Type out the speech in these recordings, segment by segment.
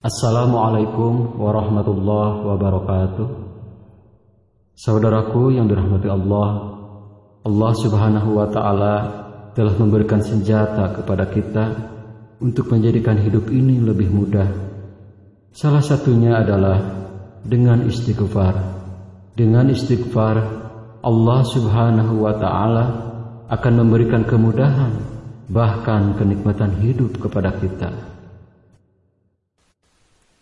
Assalamualaikum warahmatullahi wabarakatuh. Saudaraku yang dirahmati Allah, Allah Subhanahu wa taala telah memberikan senjata kepada kita untuk menjadikan hidup ini lebih mudah. Salah satunya adalah dengan istighfar. Dengan istighfar, Allah Subhanahu wa taala akan memberikan kemudahan bahkan kenikmatan hidup kepada kita.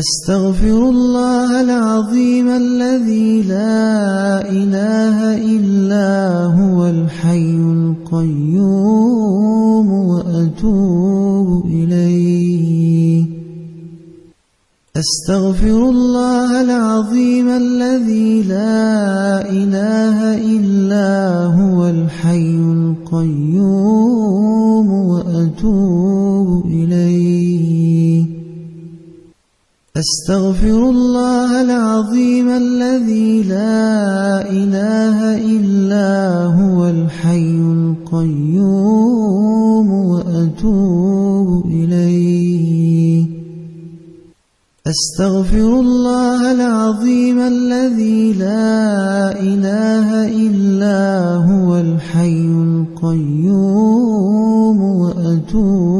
أستغفر الله العظيم الذي لا إله إلا هو الحي القيوم وأتوب إليه. أستغفر الله العظيم الذي لا إله إلا هو الحي القيوم وأتوب إليه. أستغفر الله العظيم الذي لا إله إلا هو الحي القيوم وأتوب إليه. أستغفر الله العظيم الذي لا إله إلا هو الحي القيوم وأتوب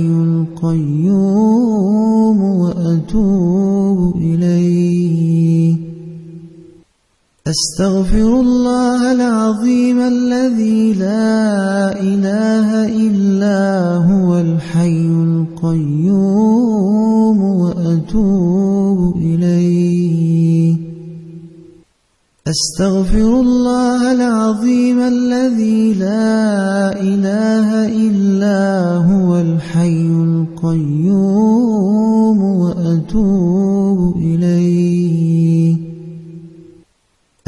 أستغفر الله العظيم الذي لا إله إلا هو الحي القيوم وأتوب إليه. أستغفر الله العظيم الذي لا إله إلا هو الحي القيوم وأتوب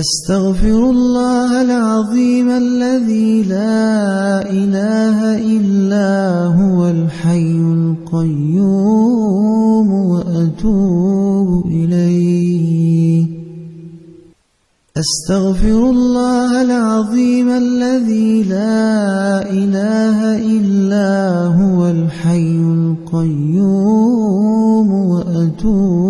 أستغفر الله العظيم الذي لا إله إلا هو الحي القيوم وأتوب إليه. أستغفر الله العظيم الذي لا إله إلا هو الحي القيوم وأتوب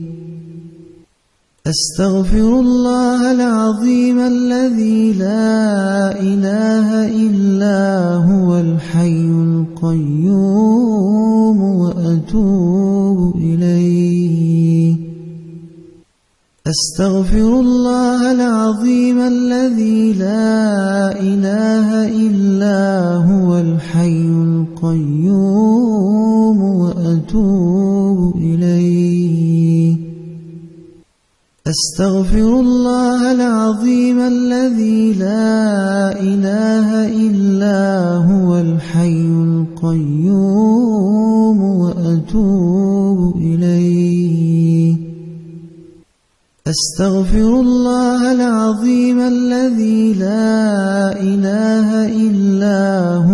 أستغفر الله العظيم الذي لا إله إلا هو الحي القيوم وأتوب إليه. أستغفر الله العظيم الذي لا إله إلا هو الحي القيوم وأتوب إليه. أستغفر الله العظيم الذي لا إله إلا هو الحي القيوم وأتوب إليه. أستغفر الله العظيم الذي لا إله إلا هو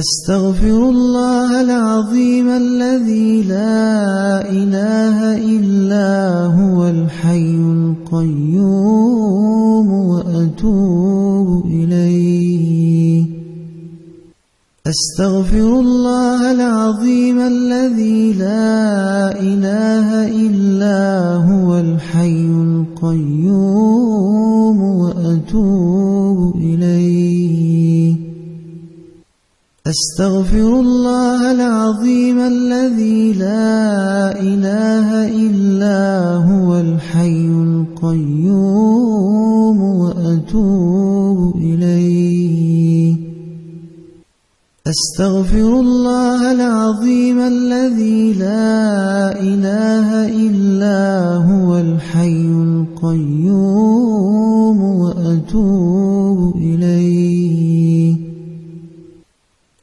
أستغفر الله العظيم الذي لا إله إلا هو الحي القيوم وأتوب إليه. أستغفر الله العظيم الذي لا إله إلا هو الحي القيوم وأتوب إليه. أستغفر الله العظيم الذي لا إله إلا هو الحي القيوم وأتوب إليه. أستغفر الله العظيم الذي لا إله إلا هو الحي القيوم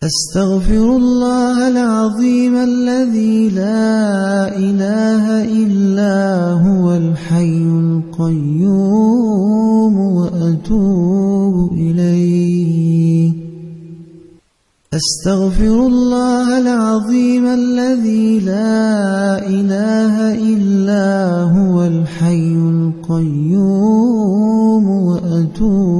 أستغفر الله العظيم الذي لا إله إلا هو الحي القيوم وأتوب إليه. أستغفر الله العظيم الذي لا إله إلا هو الحي القيوم وأتوب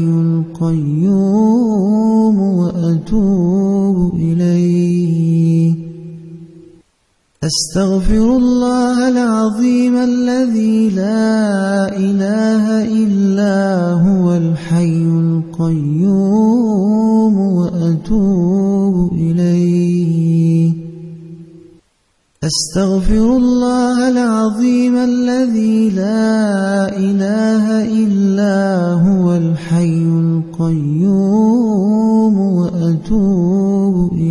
أستغفر الله العظيم الذي لا إله إلا هو الحي القيوم وأتوب إليه. أستغفر الله العظيم الذي لا إله إلا هو الحي القيوم وأتوب إليه.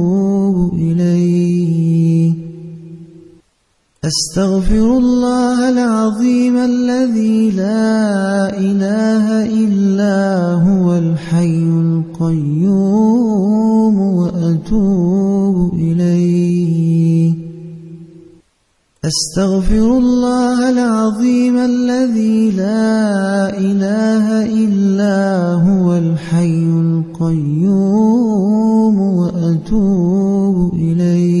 أستغفر الله العظيم الذي لا إله إلا هو الحي القيوم وأتوب إليه. أستغفر الله العظيم الذي لا إله إلا هو الحي القيوم وأتوب إليه.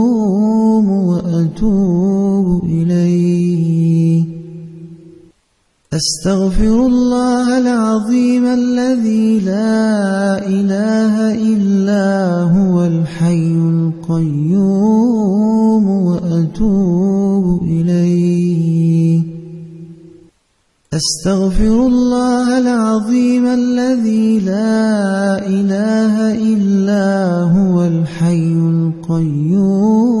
أستغفر الله العظيم الذي لا إله إلا هو الحي القيوم وأتوب إليه. أستغفر الله العظيم الذي لا إله إلا هو الحي القيوم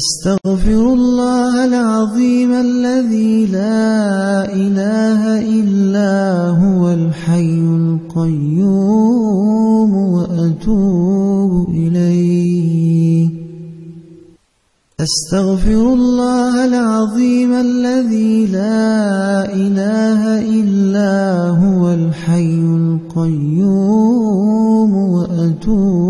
أستغفر الله العظيم الذي لا إله إلا هو الحي القيوم وأتوب إليه. أستغفر الله العظيم الذي لا إله إلا هو الحي القيوم وأتوب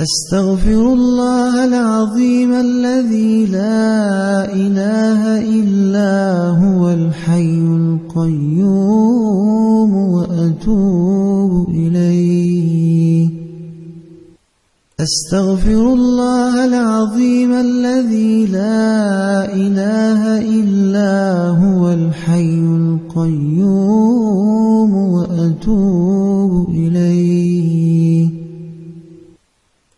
أستغفر الله العظيم الذي لا إله إلا هو الحي القيوم وأتوب إليه. أستغفر الله العظيم الذي لا إله إلا هو الحي القيوم وأتوب إليه.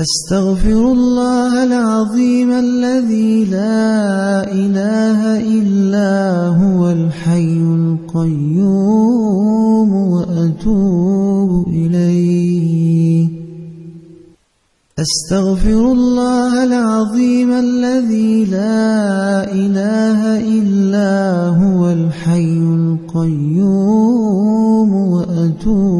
أستغفر الله العظيم الذي لا إله إلا هو الحي القيوم وأتوب إليه. أستغفر الله العظيم الذي لا إله إلا هو الحي القيوم وأتوب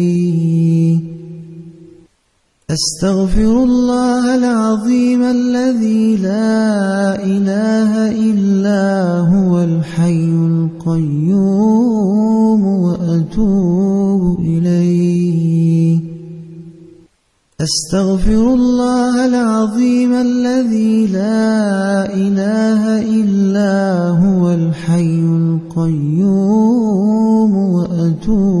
أستغفر الله العظيم الذي لا إله إلا هو الحي القيوم وأتوب إليه. أستغفر الله العظيم الذي لا إله إلا هو الحي القيوم وأتوب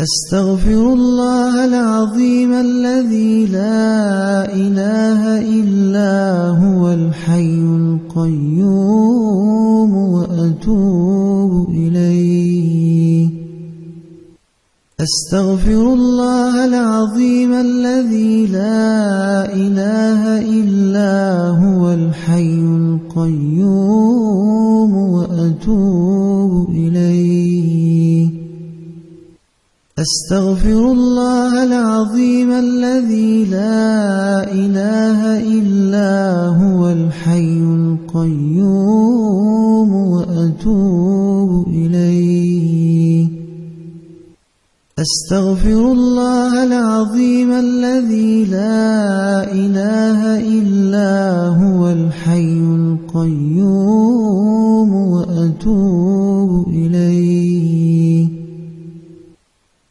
أستغفر الله العظيم الذي لا إله إلا هو الحي القيوم وأتوب إليه. أستغفر الله العظيم الذي لا إله إلا هو الحي القيوم وأتوب أستغفر الله العظيم الذي لا إله إلا هو الحي القيوم وأتوب إليه. أستغفر الله العظيم الذي لا إله إلا هو الحي القيوم